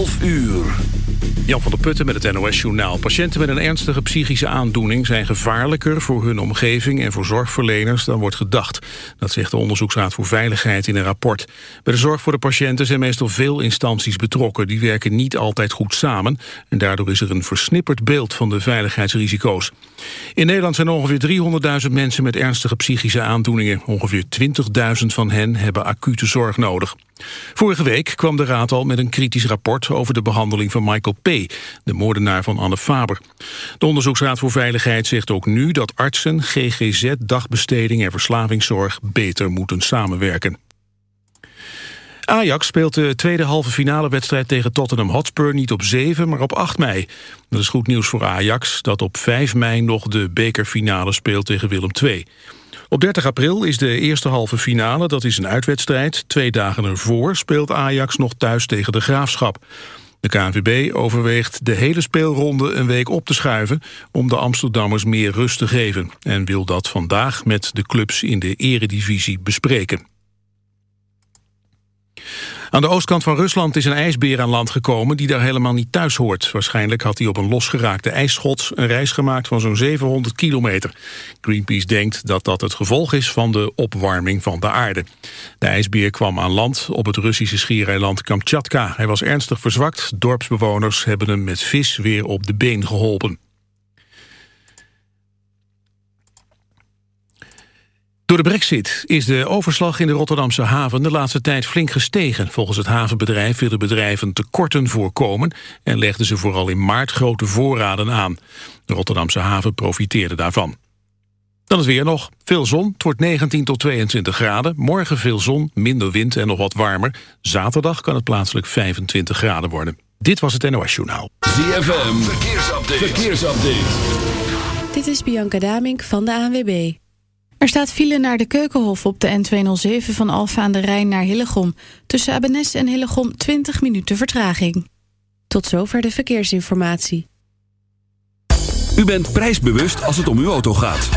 12 uur. Jan van der Putten met het NOS-journaal. Patiënten met een ernstige psychische aandoening... zijn gevaarlijker voor hun omgeving en voor zorgverleners dan wordt gedacht. Dat zegt de Onderzoeksraad voor Veiligheid in een rapport. Bij de zorg voor de patiënten zijn meestal veel instanties betrokken. Die werken niet altijd goed samen. En daardoor is er een versnipperd beeld van de veiligheidsrisico's. In Nederland zijn ongeveer 300.000 mensen met ernstige psychische aandoeningen. Ongeveer 20.000 van hen hebben acute zorg nodig. Vorige week kwam de Raad al met een kritisch rapport over de behandeling van Michael P., de moordenaar van Anne Faber. De Onderzoeksraad voor Veiligheid zegt ook nu dat artsen, GGZ, dagbesteding en verslavingszorg beter moeten samenwerken. Ajax speelt de tweede halve finale wedstrijd tegen Tottenham Hotspur niet op 7, maar op 8 mei. Dat is goed nieuws voor Ajax, dat op 5 mei nog de bekerfinale speelt tegen Willem II. Op 30 april is de eerste halve finale, dat is een uitwedstrijd. Twee dagen ervoor speelt Ajax nog thuis tegen de Graafschap. De KNVB overweegt de hele speelronde een week op te schuiven... om de Amsterdammers meer rust te geven... en wil dat vandaag met de clubs in de eredivisie bespreken. Aan de oostkant van Rusland is een ijsbeer aan land gekomen die daar helemaal niet thuis hoort. Waarschijnlijk had hij op een losgeraakte ijsschots een reis gemaakt van zo'n 700 kilometer. Greenpeace denkt dat dat het gevolg is van de opwarming van de aarde. De ijsbeer kwam aan land op het Russische schiereiland Kamchatka. Hij was ernstig verzwakt. Dorpsbewoners hebben hem met vis weer op de been geholpen. Door de brexit is de overslag in de Rotterdamse haven de laatste tijd flink gestegen. Volgens het havenbedrijf willen bedrijven tekorten voorkomen en legden ze vooral in maart grote voorraden aan. De Rotterdamse haven profiteerde daarvan. Dan is weer nog. Veel zon. Het wordt 19 tot 22 graden. Morgen veel zon, minder wind en nog wat warmer. Zaterdag kan het plaatselijk 25 graden worden. Dit was het NOS Journaal. ZFM. Verkeersupdate. Verkeersupdate. Dit is Bianca Damink van de ANWB. Er staat file naar de Keukenhof op de N207 van Alfa aan de Rijn naar Hillegom. Tussen Abenes en Hillegom 20 minuten vertraging. Tot zover de verkeersinformatie. U bent prijsbewust als het om uw auto gaat.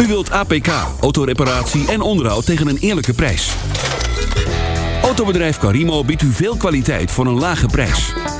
U wilt APK, autoreparatie en onderhoud tegen een eerlijke prijs. Autobedrijf Carimo biedt u veel kwaliteit voor een lage prijs.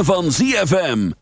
van ZFM.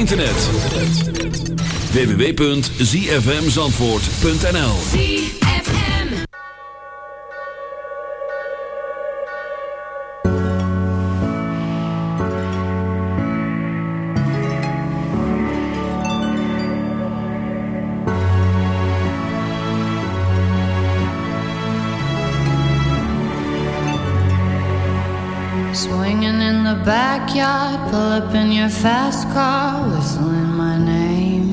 Internet. www.zfmzandvoort.nl Swinging in the backyard, pull up in your fast car, whistling my name.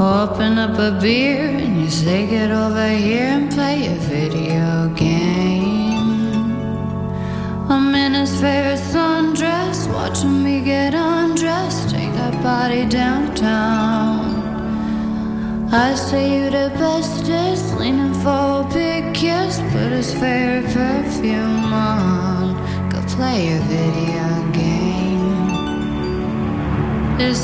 Open up a beer and you say, Get over here and play a video game. I'm in his favorite sundress, watching me get undressed, take that body downtown. I say you're the bestest, leaning for a big kiss, put his favorite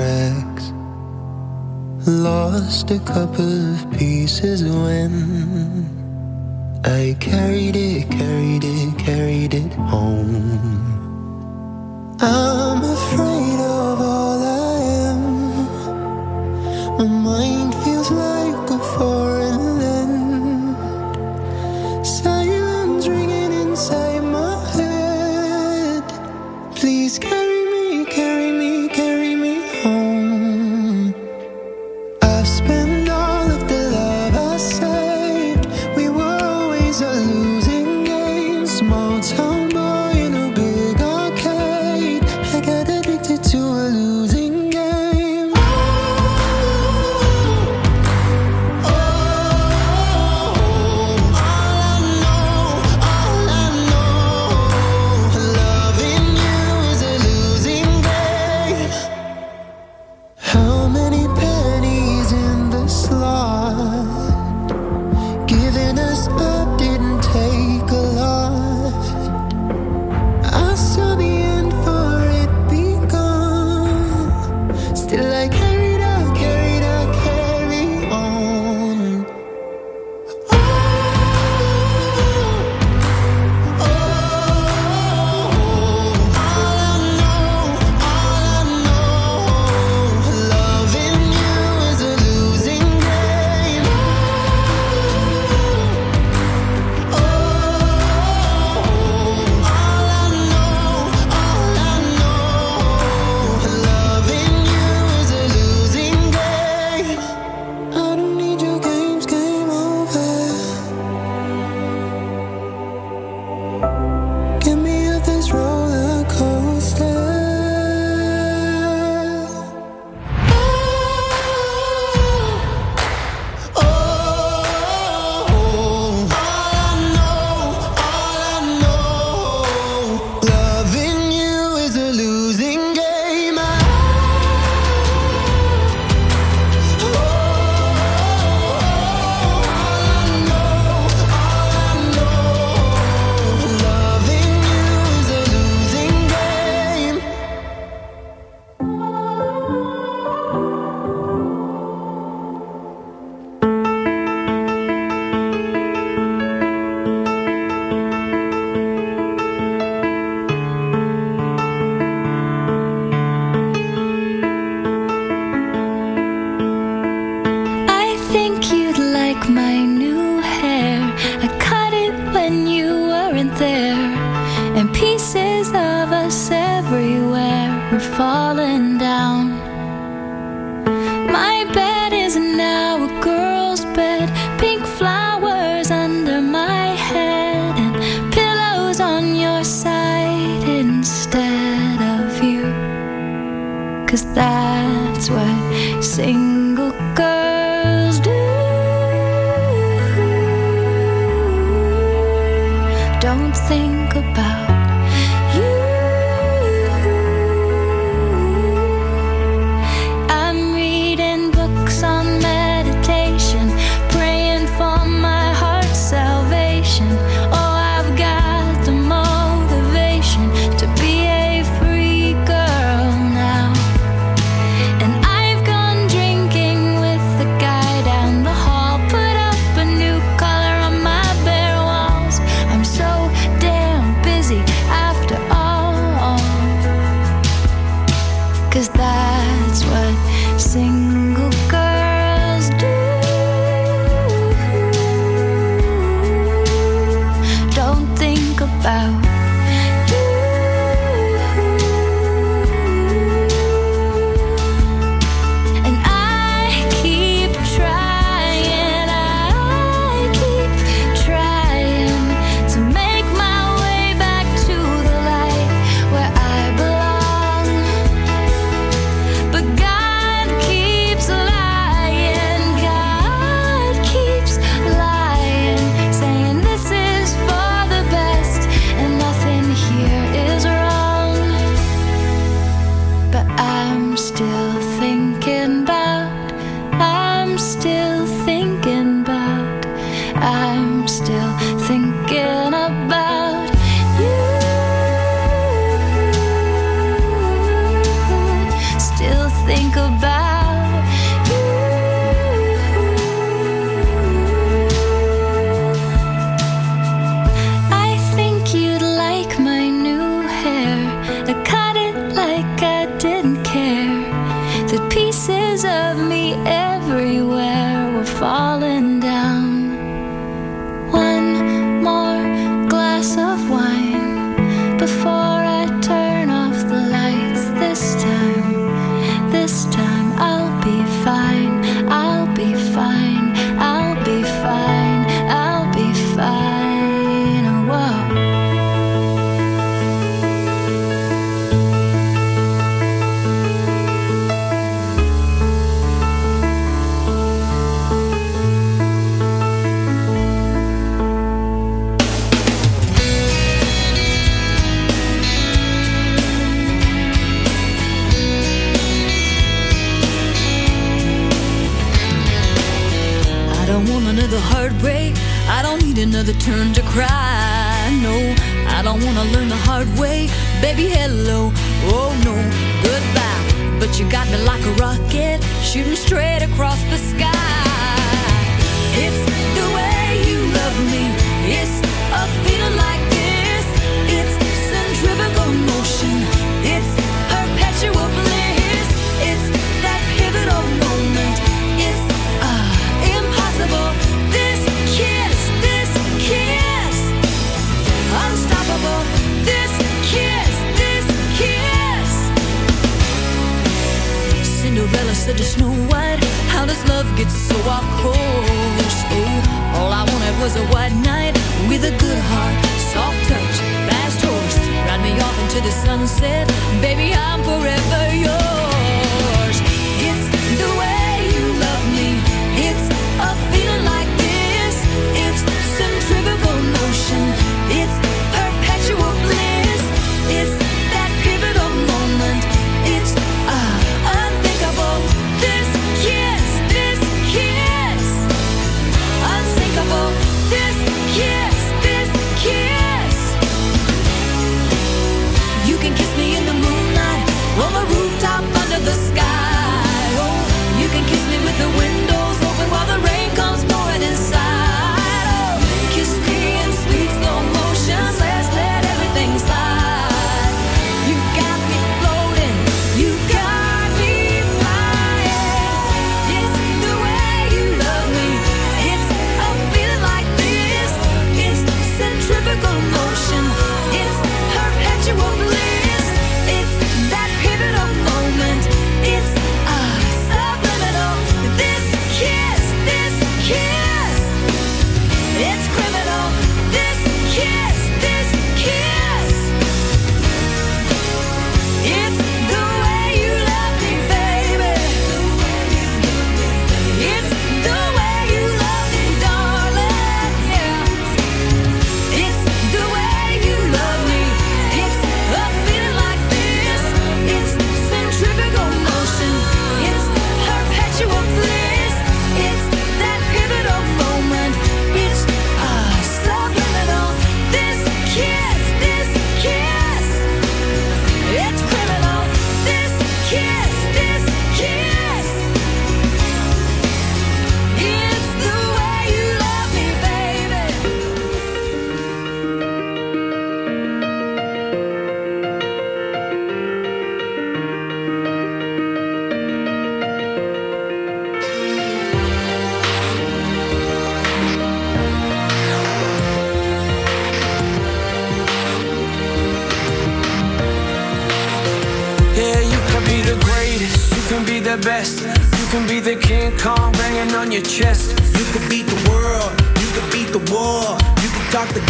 cracks. Lost a couple of pieces when I carried it, carried it, carried it home. I'm afraid of all.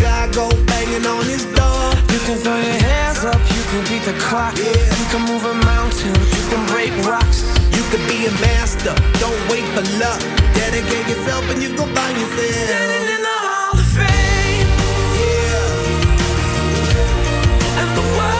Can God, go banging on his door. You can throw your hands up, you can beat the clock. You can move a mountain, you can break rocks. You could be a master, don't wait for luck. Dedicate yourself and you go find yourself. Standing in the Hall of Fame. And the world's